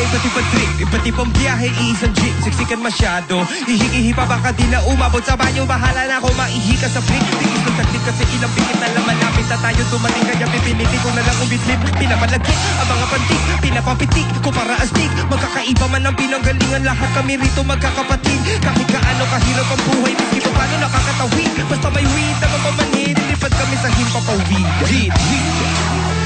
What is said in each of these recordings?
klase, iba't ibang trip Iba't ibang biyahe, isang jeep Siksikan masyado. Ihi-ihi pa baka di na umabot sa banyo. Bahala na ako maihi ka sa flick Tingis ng saglit kasi ilang pikit na lang malapit na tayo dumating Kaya pipiniti ko na lang umitlip Pinapalagkit ang mga pantik Pinapapitik ko para astig. Magkakaiba man ang pinanggalingan Lahat kami rito magkakapatid. Kahit kaano kahirap ang buhay Miski pa paano nakakatawid. Basta may weed na mapamanid Lilipad kami sa himpapawid Weed, weed Malawak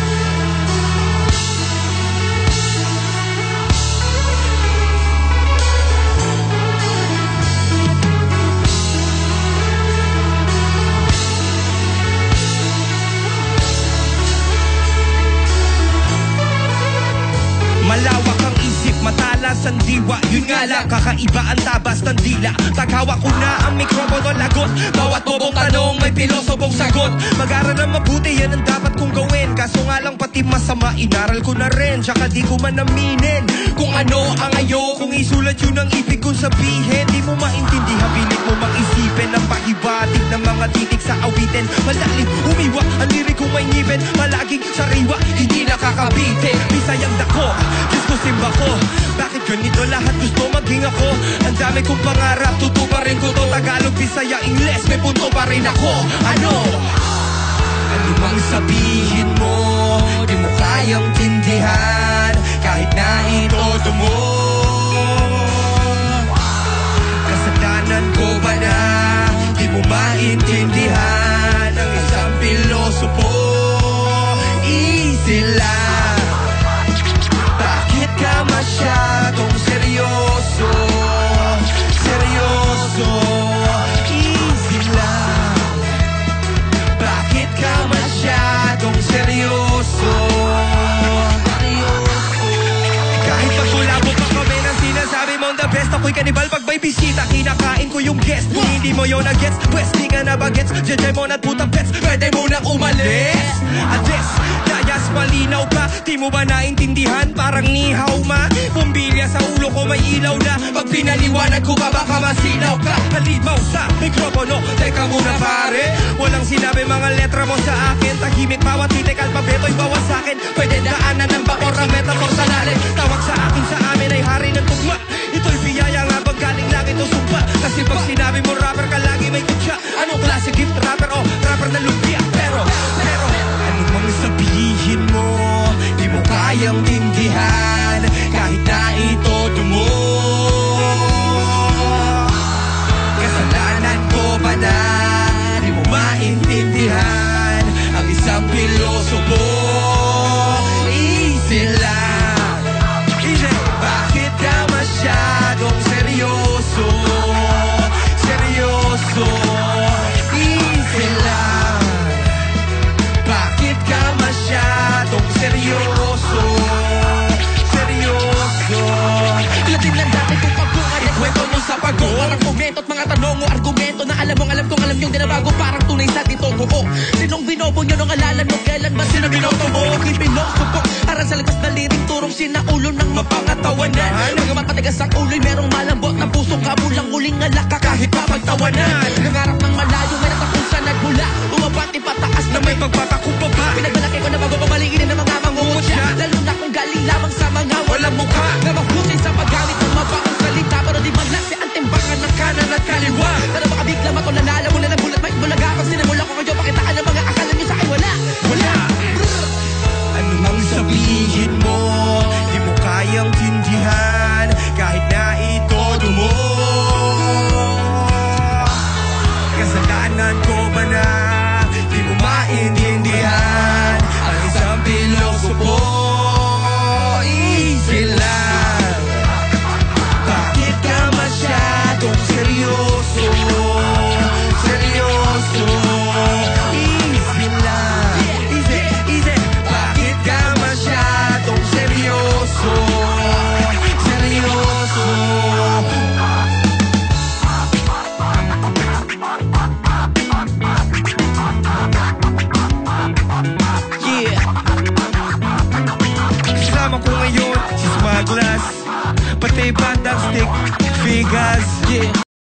diwa Yun nga lang, kakaiba ang tabas ng dila. Taghawak ko na ang mikropono, lagot. Bawat bobong tanong, may pilosopong sagot. Mag-aral na mabuti, yan ang dapat kong gawin. Kaso nga lang pati masama, inaral ko na rin. Tsaka di ko man aminin Kung ano ang ayo, kung isulat yun ang ibig kong sabihin. Di mo maintindihan, pilit mo mag-isipin Ang pahibatig ng mga titik sa awitin. Malalim, umiwa, ang lirik kong may ngipin. Malaging sariwa, hindi nakakabitin Bisayang dako, Diyos ko simba ko? Bakit ganito lahat gusto maging ako? Ang dami kong pangarap, tutuparin ko to. Tagalog, Bisaya, Ingles, may punto pa rin ako. Ano? Ano mang sabihin mo Di mo kayang tindihan Kahit na ito mo. Kasalanan ko ba na Di mo maintindihan Ang isang pilosopo Easy lang Ako'y kanibal pag may bisita. Kinakain ko yung guest. Kung hindi mo yun gets Pwes di ka na bagets. Jejay mo na't putang pets. Pwede mo na umalis. Ades Dayas malinaw ka. Di mo ba naintindihan? Parang nihaw ma. Bumbilya sa ulo ko may ilaw na. Pag pinaliwanag ko ba baka masinaw ka. Halimaw sa mikropono. Teka muna pare. Walang sinabi mga letra mo sa akin. Tahimik bawat titik alpabeto'y bawas sa akin. Pwede daanan ng bakor ang metaphor sa lalim. Tawag sa akin sa komento at mga tanong o argumento Na alam mong alam kong alam yung dinabago Parang tunay sa dito ko. Sinong binobo nyo nung alalan mo Kailan ba sino binoto mo Aking pilosopo Aral sa lipas na lirik Turong sinaulo ng mapangatawanan Mga matigas ang ulo'y merong malambot na puso. Kabulang uling alak ka kahit papagtawanan Nangarap ng malayo Meron ka kung saan nagmula. Umabati pataas Na may pagpapakumbaba ko